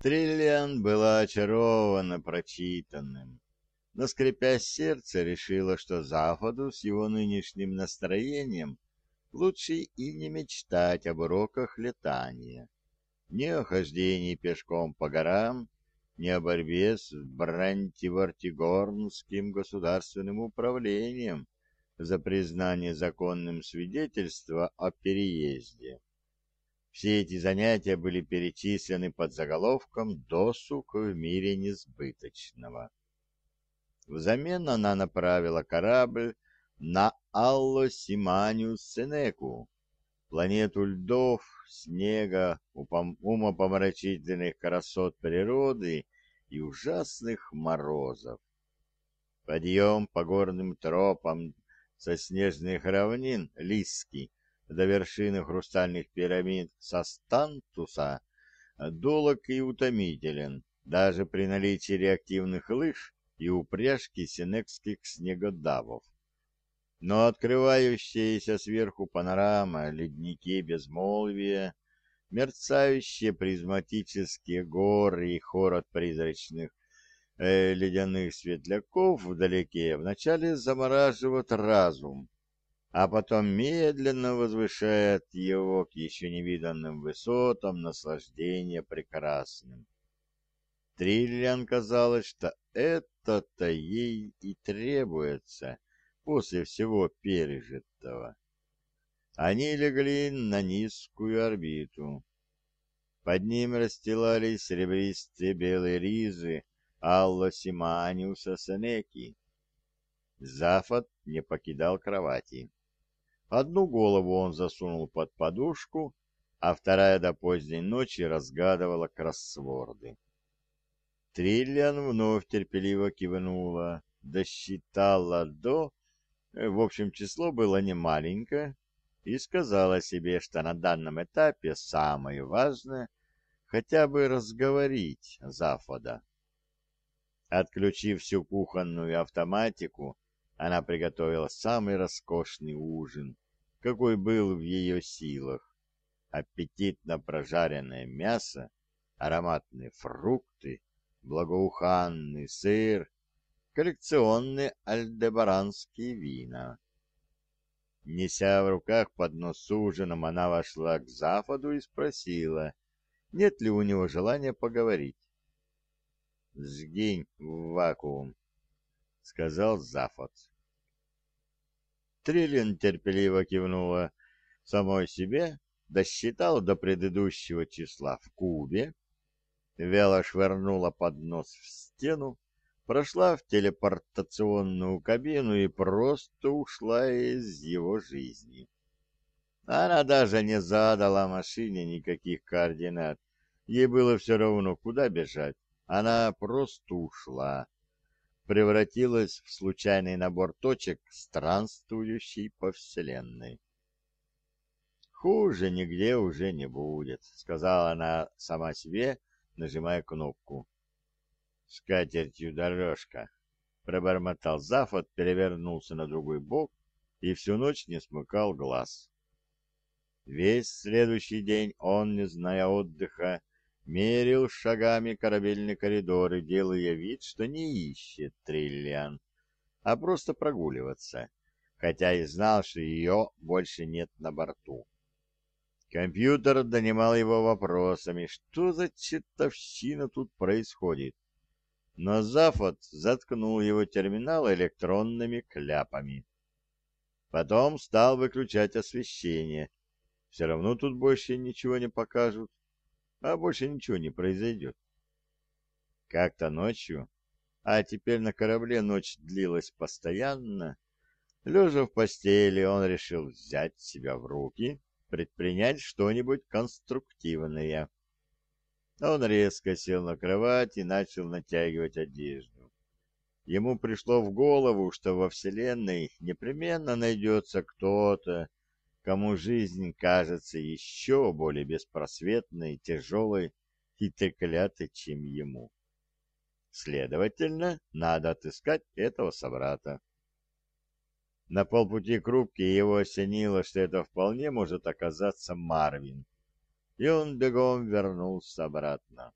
Триллиан была очарована прочитанным, но, скрипя сердце, решила, что Западу с его нынешним настроением лучше и не мечтать об уроках летания, ни о хождении пешком по горам, ни о борьбе с Брантивартигорнским государственным управлением за признание законным свидетельства о переезде. Все эти занятия были перечислены под заголовком «Досуг в мире несбыточного». Взамен она направила корабль на Алло-Симаниус Сенеку, планету льдов, снега, умопомрачительных красот природы и ужасных морозов. Подъем по горным тропам со снежных равнин Лиски до вершины хрустальных пирамид Састантуса долог и утомителен, даже при наличии реактивных лыж и упряжки синекских снегодавов. Но открывающаяся сверху панорама, ледники безмолвия, мерцающие призматические горы и хород призрачных э, ледяных светляков вдалеке вначале замораживают разум, а потом медленно возвышает его к еще невиданным высотам наслаждения прекрасным. Триллиан казалось, что это-то ей и требуется после всего пережитого. Они легли на низкую орбиту. Под ним расстилались серебристые белые ризы Алла Симаниуса Сенеки. Зафот не покидал кровати. Одну голову он засунул под подушку, а вторая до поздней ночи разгадывала кроссворды. Триллиан вновь терпеливо кивнула, досчитала до... В общем, число было немаленькое, и сказала себе, что на данном этапе самое важное — хотя бы разговорить Зафода. Отключив всю кухонную автоматику, она приготовила самый роскошный ужин, какой был в ее силах. Аппетитно прожаренное мясо, ароматные фрукты, благоуханный сыр, коллекционные альдебаранские вина. Неся в руках поднос с ужином, она вошла к Зафоду и спросила, нет ли у него желания поговорить. «Сгинь в вакуум», — сказал Зафот. Триллин терпеливо кивнула самой себе, досчитала до предыдущего числа в кубе, вяло швырнула поднос в стену, прошла в телепортационную кабину и просто ушла из его жизни. Она даже не задала машине никаких координат. Ей было все равно, куда бежать. Она просто ушла превратилась в случайный набор точек, странствующий по Вселенной. «Хуже нигде уже не будет», — сказала она сама себе, нажимая кнопку. «С катертью дорожка», — пробормотал Зафот, перевернулся на другой бок и всю ночь не смыкал глаз. Весь следующий день он, не зная отдыха, мерил шагами корабельный коридор и делая вид, что не ищет Триллиан, а просто прогуливаться, хотя и знал, что ее больше нет на борту. Компьютер донимал его вопросами, что за чертовщина тут происходит. Но Зафот заткнул его терминал электронными кляпами. Потом стал выключать освещение. Все равно тут больше ничего не покажут а больше ничего не произойдет. Как-то ночью, а теперь на корабле ночь длилась постоянно, лежа в постели, он решил взять себя в руки, предпринять что-нибудь конструктивное. Он резко сел на кровать и начал натягивать одежду. Ему пришло в голову, что во Вселенной непременно найдется кто-то, кому жизнь кажется еще более беспросветной, тяжелой и треклятой, чем ему. Следовательно, надо отыскать этого собрата. На полпути к рубке его осенило, что это вполне может оказаться Марвин, и он бегом вернулся обратно.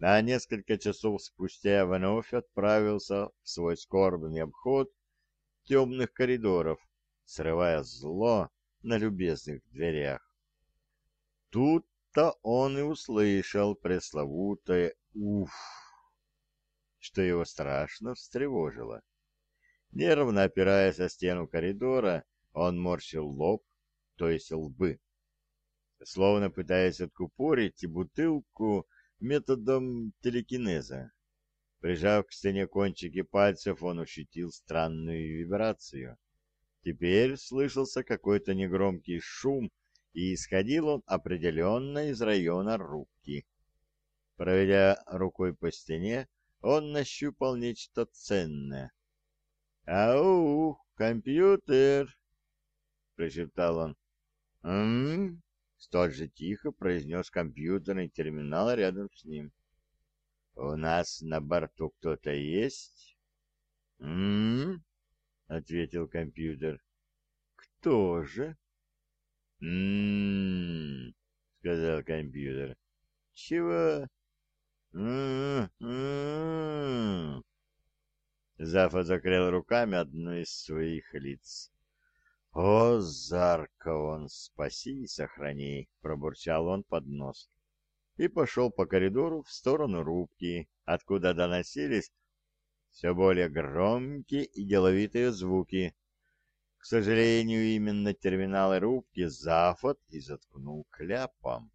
а несколько часов спустя вновь отправился в свой скорбный обход темных коридоров, срывая зло на любезных дверях. Тут-то он и услышал пресловутое «Уф!», что его страшно встревожило. Нервно опираясь о стену коридора, он морщил лоб, то есть лбы, словно пытаясь откупорить бутылку методом телекинеза. Прижав к стене кончики пальцев, он ощутил странную вибрацию. Теперь слышался какой-то негромкий шум, и исходил он определенно из района рубки. Проведя рукой по стене, он нащупал нечто ценное. «Ау, компьютер!» — прошептал он. «М-м-м!» столь же тихо произнес компьютерный терминал рядом с ним. «У нас на борту кто-то есть?» «М-м-м», ответил компьютер. «Кто же?» «М-м-м», сказал компьютер. «Чего?» «М-м-м». Зафа закрыл руками одно из своих лиц. «О, Заркон, спаси и сохрани!» — пробурчал он под нос. И пошел по коридору в сторону рубки, откуда доносились все более громкие и деловитые звуки. К сожалению, именно терминалы рубки Зафот и заткнул кляпом.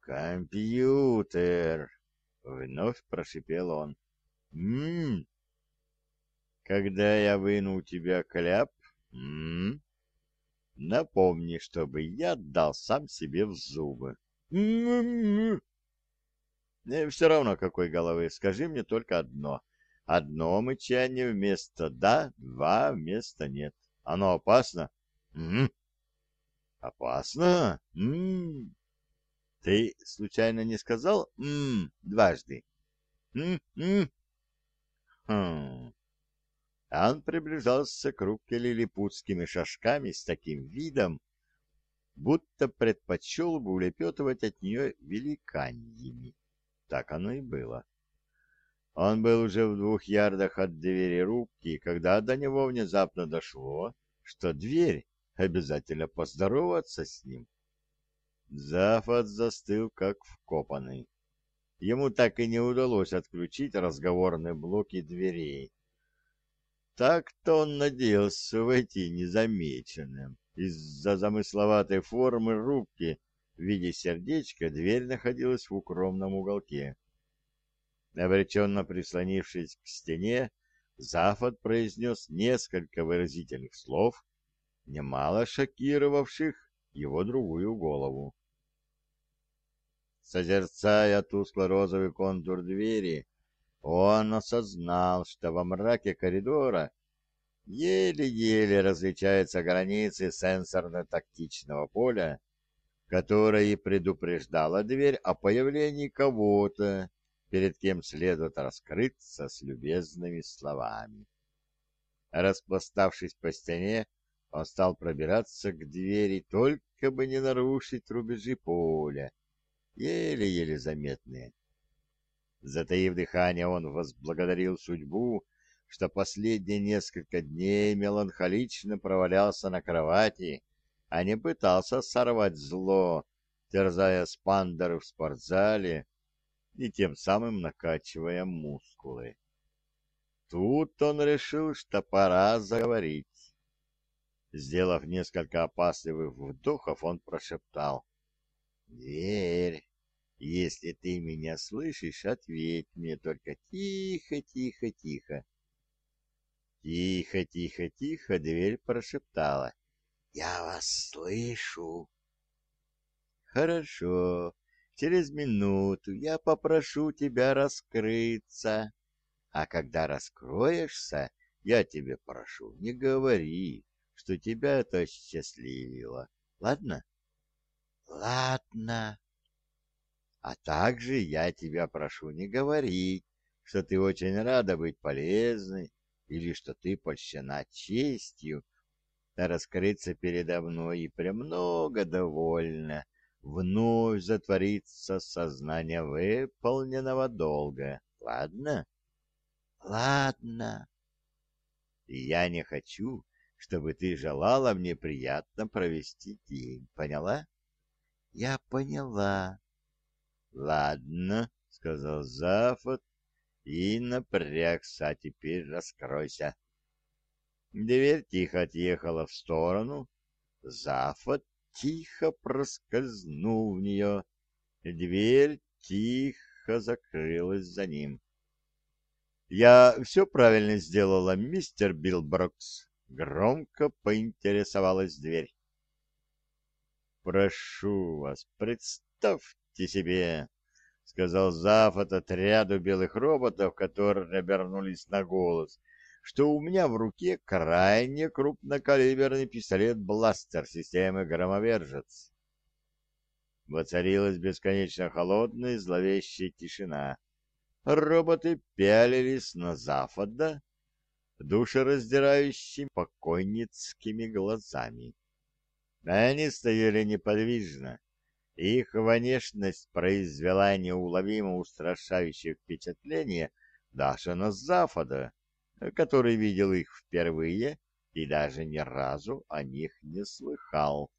«Компьютер!» — вновь прошипел он. «М-м-м! Когда я выну у тебя кляп, М Напомни, чтобы я дал сам себе в зубы. М -м Все равно какой головы, скажи мне только одно. Одно мычание вместо «да», два вместо «нет». Оно опасно? М Опасно? М Ты случайно не сказал «м» дважды? М-м. Хм. Он приближался к рубке лилипутскими шажками с таким видом, будто предпочел бы улепетывать от нее великаньями. Так оно и было. Он был уже в двух ярдах от двери рубки, когда до него внезапно дошло, что дверь обязательно поздороваться с ним. Зафот застыл, как вкопанный. Ему так и не удалось отключить разговорные блоки дверей. Так-то он надеялся войти незамеченным. Из-за замысловатой формы рубки в виде сердечка дверь находилась в укромном уголке. Обреченно прислонившись к стене, Зафот произнес несколько выразительных слов, немало шокировавших его другую голову. Созерцая тускло-розовый контур двери, он осознал, что во мраке коридора еле-еле различаются границы сенсорно-тактичного поля, которое и предупреждало дверь о появлении кого-то, перед кем следует раскрыться с любезными словами. Распластавшись по стене, он стал пробираться к двери, только бы не нарушить рубежи поля, еле-еле заметные. Затаив дыхание, он возблагодарил судьбу, что последние несколько дней меланхолично провалялся на кровати, а не пытался сорвать зло, терзая спандеры в спортзале и тем самым накачивая мускулы. Тут он решил, что пора заговорить. Сделав несколько опасливых вдохов, он прошептал. «Дверь! Если ты меня слышишь, ответь мне только тихо, тихо, тихо. Тихо, тихо, тихо, дверь прошептала. Я вас слышу. Хорошо. Через минуту я попрошу тебя раскрыться. А когда раскроешься, я тебе прошу, не говори, что тебя это счастливило. Ладно? Ладно. А также я тебя прошу не говорить, что ты очень рада быть полезной или что ты польщена честью раскрыться передо мной и премного довольна вновь затворится сознание выполненного долга. Ладно? Ладно. Я не хочу, чтобы ты желала мне приятно провести день. Поняла? Я поняла. Ладно, сказал Зафот и напрягся. А теперь раскройся. Дверь тихо отъехала в сторону. Зафот тихо проскользнул в нее. Дверь тихо закрылась за ним. «Я все правильно сделала, мистер Билброкс», — громко поинтересовалась дверь. «Прошу вас, представьте себе», — сказал Зав от отряду белых роботов, которые обернулись на голос, что у меня в руке крайне крупнокалиберный пистолет-бластер системы «Громовержец». Воцарилась бесконечно холодная зловещая тишина роботы пялились на Зафода душераздирающими покойницкими глазами. Они стояли неподвижно. Их внешность произвела неуловимо устрашающее впечатление даже на Зафода, который видел их впервые и даже ни разу о них не слыхал.